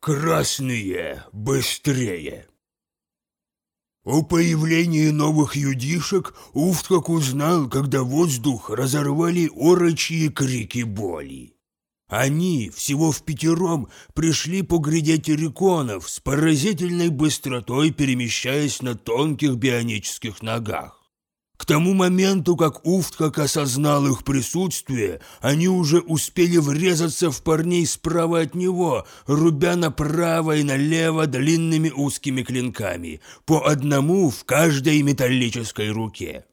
Красные быстрее. О появлении новых юдишек Уфткак узнал, когда воздух разорвали орочьи крики боли. Они, всего в пятером, пришли поглядеть реконов с поразительной быстротой, перемещаясь на тонких бионических ногах. К тому моменту, как Уфткак осознал их присутствие, они уже успели врезаться в парней справа от него, рубя направо и налево длинными узкими клинками, по одному в каждой металлической руке.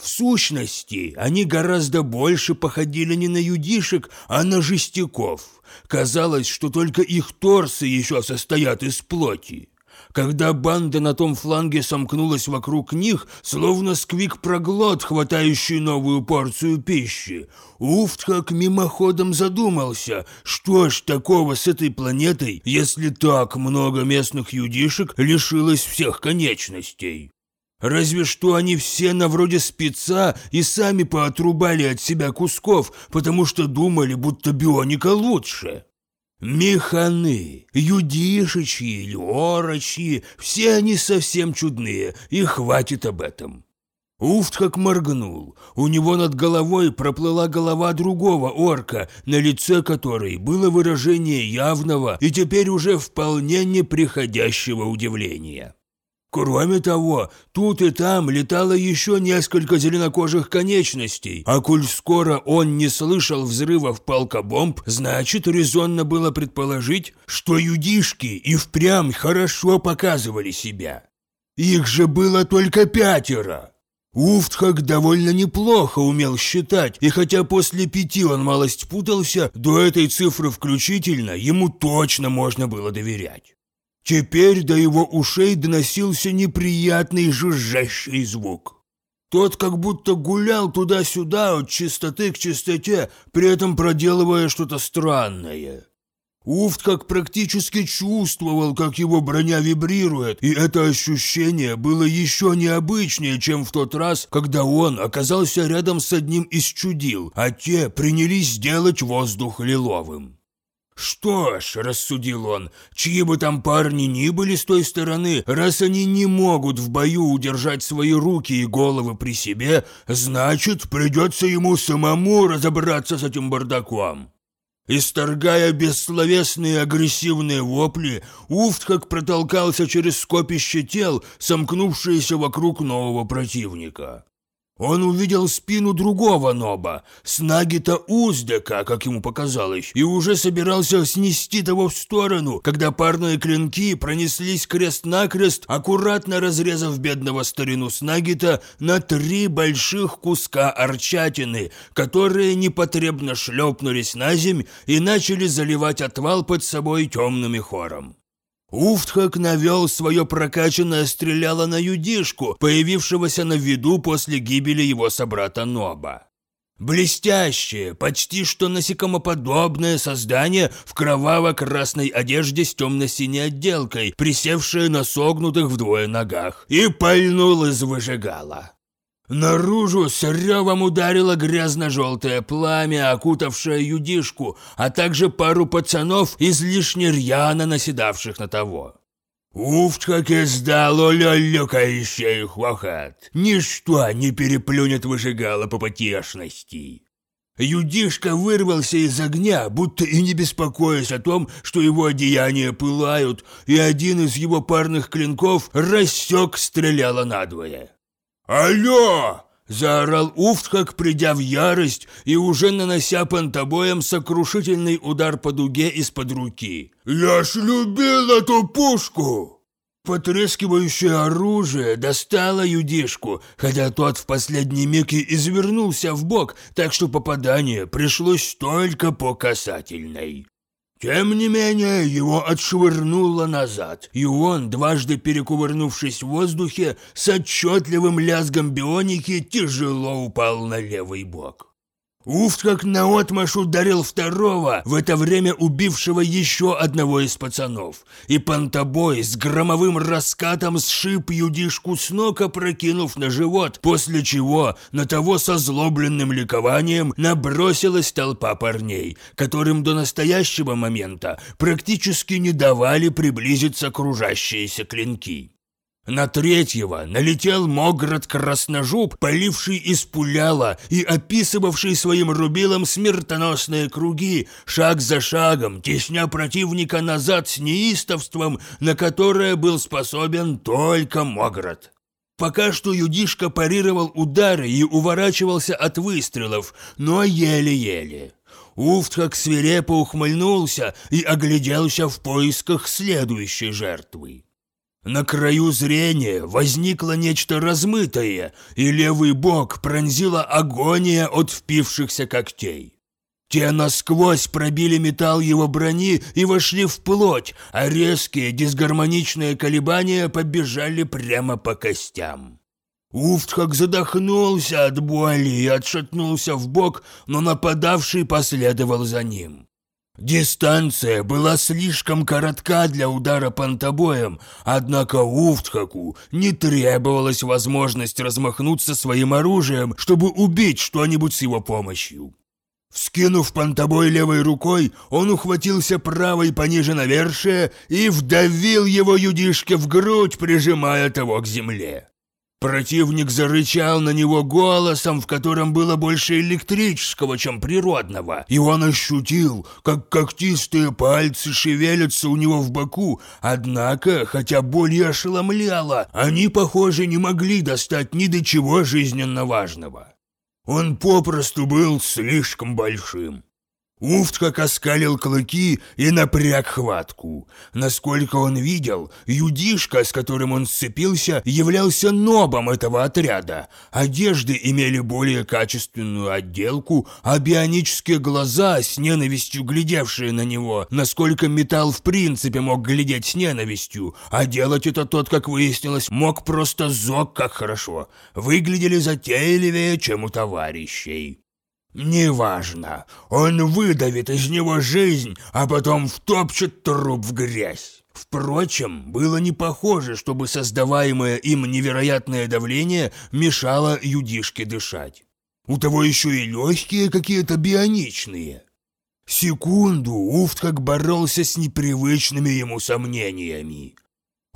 В сущности, они гораздо больше походили не на юдишек, а на жестяков. Казалось, что только их торсы еще состоят из плоти. Когда банда на том фланге сомкнулась вокруг них, словно сквик-проглот, хватающий новую порцию пищи, Уфтхак мимоходом задумался, что ж такого с этой планетой, если так много местных юдишек лишилось всех конечностей. Разве что они все на вроде спеца и сами поотрубали от себя кусков, потому что думали, будто бионика лучше. Механы, юдишичьи или орочьи, все они совсем чудные, и хватит об этом. Уфт как моргнул. У него над головой проплыла голова другого орка, на лице которой было выражение явного и теперь уже вполне неприходящего удивления. Кроме того, тут и там летало еще несколько зеленокожих конечностей, а коль скоро он не слышал взрывов полкобомб, значит, резонно было предположить, что юдишки и впрямь хорошо показывали себя. Их же было только пятеро. Уфтхак довольно неплохо умел считать, и хотя после пяти он малость путался, до этой цифры включительно ему точно можно было доверять. Теперь до его ушей доносился неприятный жужжащий звук. Тот как будто гулял туда-сюда от чистоты к чистоте, при этом проделывая что-то странное. Уфт как практически чувствовал, как его броня вибрирует, и это ощущение было еще необычнее, чем в тот раз, когда он оказался рядом с одним из чудил, а те принялись делать воздух лиловым. «Что ж», — рассудил он, — «чьи бы там парни ни были с той стороны, раз они не могут в бою удержать свои руки и головы при себе, значит, придется ему самому разобраться с этим бардаком». Исторгая бессловесные агрессивные вопли, Уфт как протолкался через скопище тел, сомкнувшееся вокруг нового противника. Он увидел спину другого Ноба, Снагита Уздека, как ему показалось, и уже собирался снести того в сторону, когда парные клинки пронеслись крест-накрест, аккуратно разрезав бедного старину Снагита на три больших куска арчатины, которые непотребно шлепнулись на земь и начали заливать отвал под собой темными хором. Уфтхак навел свое прокачанное стреляло на юдишку, появившегося на виду после гибели его собрата Ноба. Блестящее, почти что насекомоподобное создание в кроваво-красной одежде с темно-синей отделкой, присевшее на согнутых вдвое ногах, и пальнул из выжигала. Наружу с ревом ударило грязно-желтое пламя, окутавшее юдишку, а также пару пацанов, излишне рьяно наседавших на того. Уф, как издал улюлюкающий хохот. Ничто не переплюнет выжигало по потешности. Юдишка вырвался из огня, будто и не беспокоясь о том, что его одеяния пылают, и один из его парных клинков рассек стреляло надвое. «Алло!» – заорал Уфтхак, придя в ярость и уже нанося пантобоем сокрушительный удар по дуге из-под руки. «Я ж любил эту пушку!» Потрескивающее оружие достало юдишку, хотя тот в последний миг и извернулся в бок, так что попадание пришлось только по касательной. Тем не менее, его отшвырнуло назад, и он, дважды перекувырнувшись в воздухе, с отчетливым лязгом бионики тяжело упал на левый бок. Уфт как наотмашь ударил второго, в это время убившего еще одного из пацанов. И понтобой с громовым раскатом сшиб юдишку с ног, опрокинув на живот, после чего на того со злобленным ликованием набросилась толпа парней, которым до настоящего момента практически не давали приблизиться кружащиеся клинки. На третьего налетел Моград Красножуб, поливший из пуляла и описывавший своим рубилом смертоносные круги, шаг за шагом, тесня противника назад с неистовством, на которое был способен только Моград. Пока что Юдишка парировал удары и уворачивался от выстрелов, но еле-еле. Уфт как свирепо ухмыльнулся и огляделся в поисках следующей жертвы. На краю зрения возникло нечто размытое, и левый бок пронзила агония от впившихся когтей. Те насквозь пробили металл его брони и вошли в плоть, а резкие дисгармоничные колебания побежали прямо по костям. Уфтхак задохнулся от боли и отшатнулся в бок, но нападавший последовал за ним. Дистанция была слишком коротка для удара понтобоем, однако Уфтхаку не требовалась возможность размахнуться своим оружием, чтобы убить что-нибудь с его помощью. Вскинув понтобой левой рукой, он ухватился правой пониже навершия и вдавил его юдишке в грудь, прижимая того к земле. Противник зарычал на него голосом, в котором было больше электрического, чем природного, и он ощутил, как когтистые пальцы шевелятся у него в боку, однако, хотя боль и ошеломляла, они, похоже, не могли достать ни до чего жизненно важного. Он попросту был слишком большим. Уфт как оскалил клыки и напряг хватку. Насколько он видел, юдишка, с которым он сцепился, являлся нобом этого отряда. Одежды имели более качественную отделку, а бионические глаза, с ненавистью глядевшие на него, насколько металл в принципе мог глядеть с ненавистью, а делать это тот, как выяснилось, мог просто зок как хорошо, выглядели затейливее, чем у товарищей. «Неважно. Он выдавит из него жизнь, а потом втопчет труп в грязь». Впрочем, было не похоже, чтобы создаваемое им невероятное давление мешало юдишке дышать. У того еще и легкие какие-то бионичные. Секунду Уфт как боролся с непривычными ему сомнениями.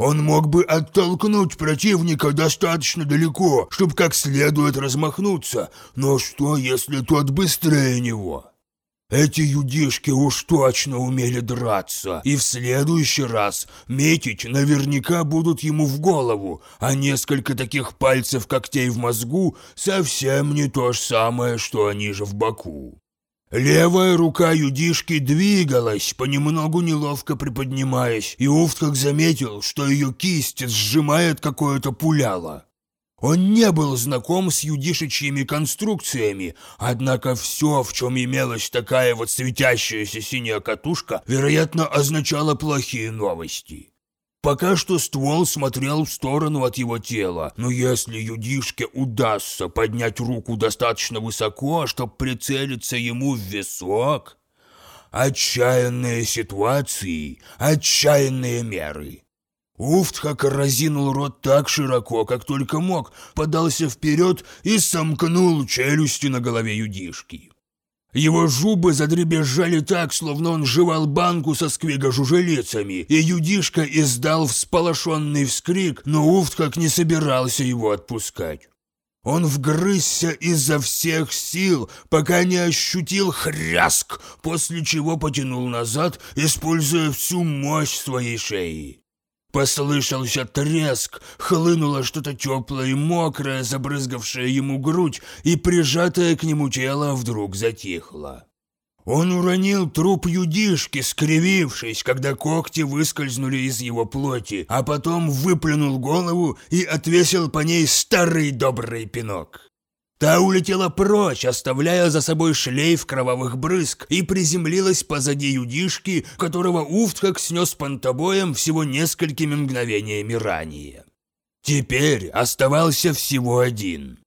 Он мог бы оттолкнуть противника достаточно далеко, чтобы как следует размахнуться, но что, если тот быстрее него? Эти юдишки уж точно умели драться, и в следующий раз метить наверняка будут ему в голову, а несколько таких пальцев когтей в мозгу совсем не то же самое, что они же в боку. Левая рука юдишки двигалась, понемногу неловко приподнимаясь, и Уфт как заметил, что ее кисть сжимает какое-то пуляло. Он не был знаком с юдишечьими конструкциями, однако все, в чем имелась такая вот светящаяся синяя катушка, вероятно, означало плохие новости. Пока что ствол смотрел в сторону от его тела, но если юдишке удастся поднять руку достаточно высоко, чтобы прицелиться ему в висок... Отчаянные ситуации, отчаянные меры. Уфтхак разинул рот так широко, как только мог, подался вперед и сомкнул челюсти на голове юдишки. Его зубы задребезжали так, словно он жевал банку со сквига-жужелицами, и Юдишка издал всполошенный вскрик, но Уфт как не собирался его отпускать. Он вгрызся изо всех сил, пока не ощутил хряск, после чего потянул назад, используя всю мощь своей шеи. Послышался треск, хлынуло что-то теплое и мокрое, забрызгавшее ему грудь, и прижатое к нему тело вдруг затихло. Он уронил труп юдишки, скривившись, когда когти выскользнули из его плоти, а потом выплюнул голову и отвесил по ней старый добрый пинок. Та улетела прочь, оставляя за собой шлейф кровавых брызг, и приземлилась позади юдишки, которого Уфтхак снес понтобоем всего несколькими мгновениями ранее. Теперь оставался всего один.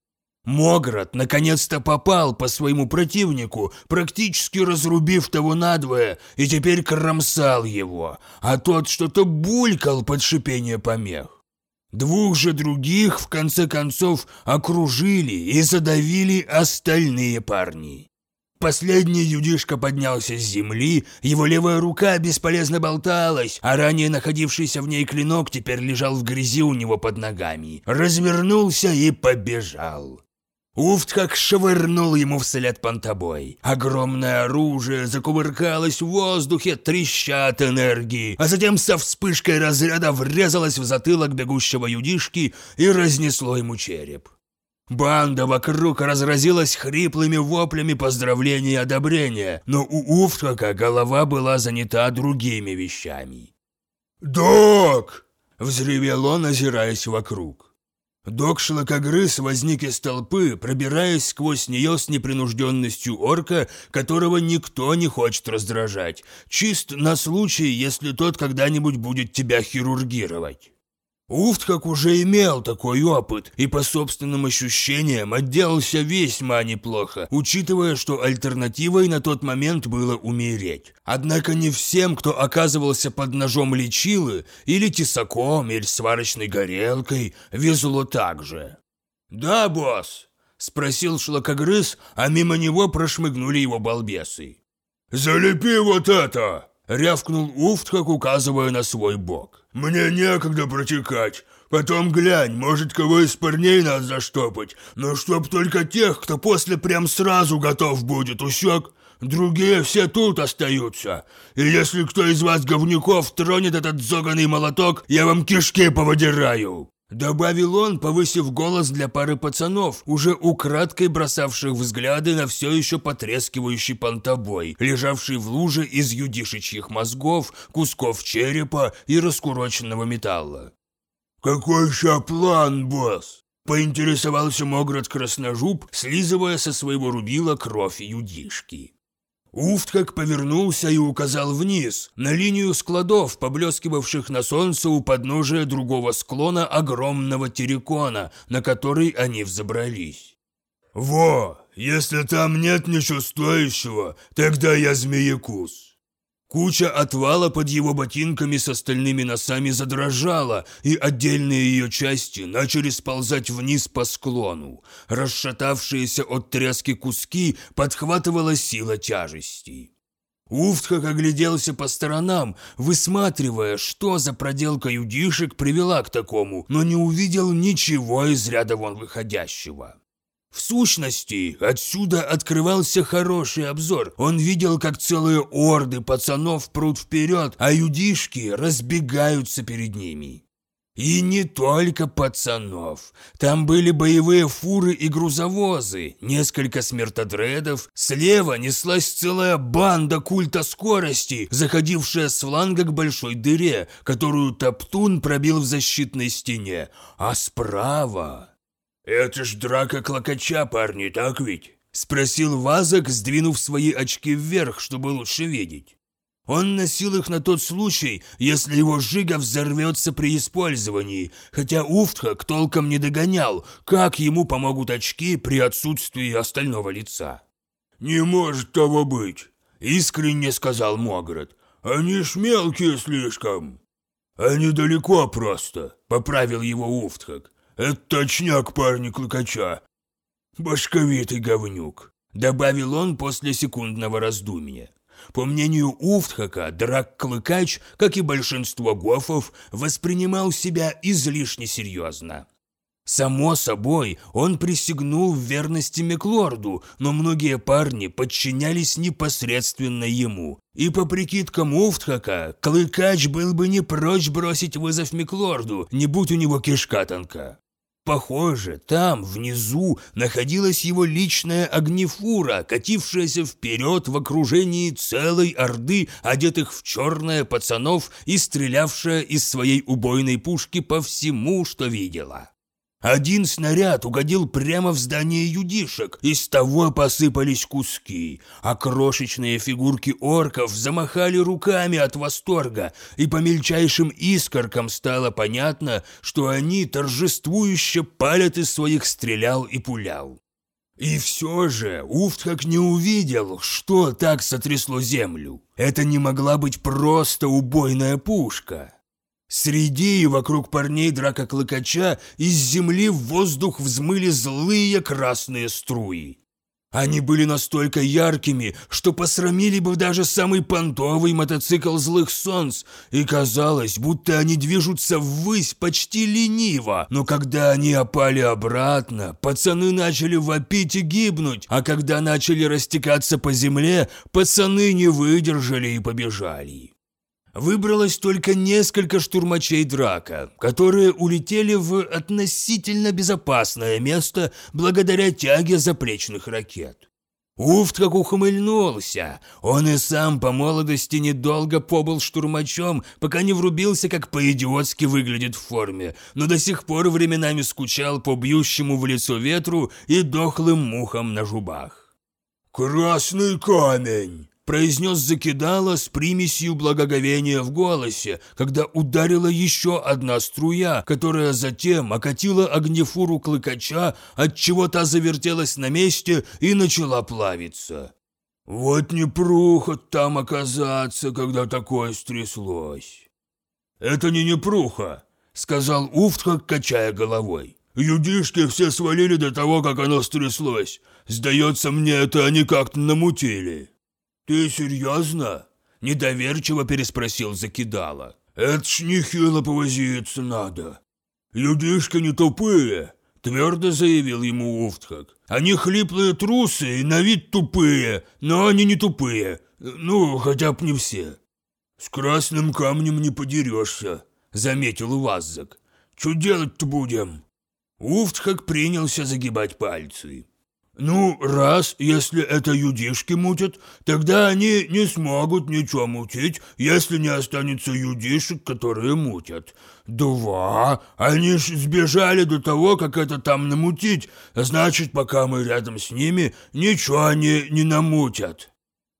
Могрот наконец-то попал по своему противнику, практически разрубив того надвое, и теперь кромсал его, а тот что-то булькал под шипение помех. Двух же других, в конце концов, окружили и задавили остальные парни. Последний юдишка поднялся с земли, его левая рука бесполезно болталась, а ранее находившийся в ней клинок теперь лежал в грязи у него под ногами. Развернулся и побежал. Уфт как швырнул ему вслед понтобой. Огромное оружие закувыркалось в воздухе, треща от энергии, а затем со вспышкой разряда врезалось в затылок бегущего юдишки и разнесло ему череп. Банда вокруг разразилась хриплыми воплями поздравления и одобрения, но у Уфтака голова была занята другими вещами. «Док!» – взревел он, озираясь вокруг. Док Шлакогрыз возник из толпы, пробираясь сквозь нее с непринужденностью орка, которого никто не хочет раздражать, чист на случай, если тот когда-нибудь будет тебя хирургировать. Уфтхак уже имел такой опыт и по собственным ощущениям отделался весьма неплохо, учитывая, что альтернативой на тот момент было умереть. Однако не всем, кто оказывался под ножом лечилы, или тесаком, или сварочной горелкой, везло так же. «Да, босс?» – спросил шлакогрыз, а мимо него прошмыгнули его балбесы. «Залепи вот это!» – рявкнул Уфтхак, указывая на свой бок. «Мне некогда протекать. Потом глянь, может, кого из парней надо заштопать. Но чтоб только тех, кто после прям сразу готов будет, усек. Другие все тут остаются. И если кто из вас, говнюков, тронет этот зоганый молоток, я вам кишки повыдираю». Добавил он, повысив голос для пары пацанов, уже украдкой бросавших взгляды на все еще потрескивающий понтобой, лежавший в луже из юдишечьих мозгов, кусков черепа и раскуроченного металла. «Какой еще план, босс?» – поинтересовался Моград Красножуб, слизывая со своего рубила кровь юдишки. Уфткак повернулся и указал вниз, на линию складов, поблескивавших на солнце у подножия другого склона огромного террикона, на который они взобрались. «Во, если там нет ничего стоящего, тогда я змеекус». Куча отвала под его ботинками с остальными носами задрожала, и отдельные ее части начали сползать вниз по склону. Расшатавшиеся от тряски куски подхватывала сила тяжести. Уфтхак огляделся по сторонам, высматривая, что за проделка юдишек привела к такому, но не увидел ничего из ряда вон выходящего. В сущности, отсюда открывался хороший обзор. Он видел, как целые орды пацанов прут вперед, а юдишки разбегаются перед ними. И не только пацанов. Там были боевые фуры и грузовозы, несколько смертодредов. Слева неслась целая банда культа скорости, заходившая с фланга к большой дыре, которую Топтун пробил в защитной стене. А справа... «Это ж драка клокоча, парни, так ведь?» – спросил Вазок, сдвинув свои очки вверх, чтобы лучше видеть. Он носил их на тот случай, если его жига взорвется при использовании, хотя Уфтхак толком не догонял, как ему помогут очки при отсутствии остального лица. «Не может того быть», – искренне сказал Могрот. «Они ж мелкие слишком». «Они далеко просто», – поправил его Уфтхак. «Это точняк парни Клыкача. Башковитый говнюк», — добавил он после секундного раздумья. По мнению Уфтхака, Драк Клыкач, как и большинство гофов, воспринимал себя излишне серьезно. Само собой, он присягнул в верности Меклорду, но многие парни подчинялись непосредственно ему. И по прикидкам Уфтхака, Клыкач был бы не прочь бросить вызов Меклорду, не будь у него кишка тонка. Похоже, там, внизу, находилась его личная огнефура, катившаяся вперед в окружении целой орды, одетых в черное пацанов и стрелявшая из своей убойной пушки по всему, что видела. Один снаряд угодил прямо в здание юдишек, из того посыпались куски, а крошечные фигурки орков замахали руками от восторга, и по мельчайшим искоркам стало понятно, что они торжествующе палят из своих стрелял и пулял. И все же Уфтхак не увидел, что так сотрясло землю. Это не могла быть просто убойная пушка. Среди и вокруг парней драка клыкача из земли в воздух взмыли злые красные струи. Они были настолько яркими, что посрамили бы даже самый понтовый мотоцикл злых солнц, и казалось, будто они движутся ввысь почти лениво, но когда они опали обратно, пацаны начали вопить и гибнуть, а когда начали растекаться по земле, пацаны не выдержали и побежали. Выбралось только несколько штурмачей драка, которые улетели в относительно безопасное место благодаря тяге заплечных ракет. Уфт как ухмыльнулся. Он и сам по молодости недолго побыл штурмачом, пока не врубился, как по-идиотски выглядит в форме, но до сих пор временами скучал по бьющему в лицо ветру и дохлым мухам на жубах. «Красный камень!» Произнес закидала с примесью благоговения в голосе, когда ударила еще одна струя, которая затем окатила огнефуру клыкача, отчего та завертелась на месте и начала плавиться. «Вот не прухо там оказаться, когда такое стряслось!» «Это не непруха», — сказал Уфтха, качая головой. «Юдишки все свалили до того, как оно стряслось. Сдается мне, это они как-то намутили». «Ты серьезно?» – недоверчиво переспросил Закидала. «Это ж нехило повозиться надо. Людишки не тупые», – твердо заявил ему Уфтхак. «Они хлиплые трусы и на вид тупые, но они не тупые. Ну, хотя бы не все». «С красным камнем не подерешься», – заметил Ваззак. «Что делать-то будем?» Уфтхак принялся загибать пальцы. Ну, раз, если это юдишки мутят, тогда они не смогут ничего мутить, если не останется юдишек, которые мутят. Два, они ж сбежали до того, как это там намутить, значит, пока мы рядом с ними, ничего они не намутят.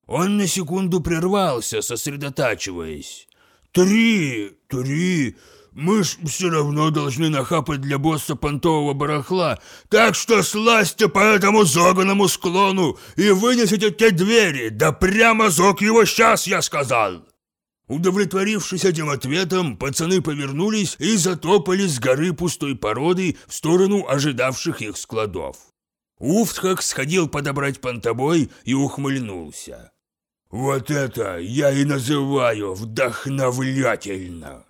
Он на секунду прервался, сосредотачиваясь. Три, три, мы ж все равно должны нахапать для босса понтового барахла, так что слазьте по этому зоганому склону и вынесите те двери, да прямо зог его сейчас, я сказал!» Удовлетворившись этим ответом, пацаны повернулись и затопали с горы пустой породы в сторону ожидавших их складов. Уфтхак сходил подобрать понтобой и ухмыльнулся. «Вот это я и называю вдохновлятельно!»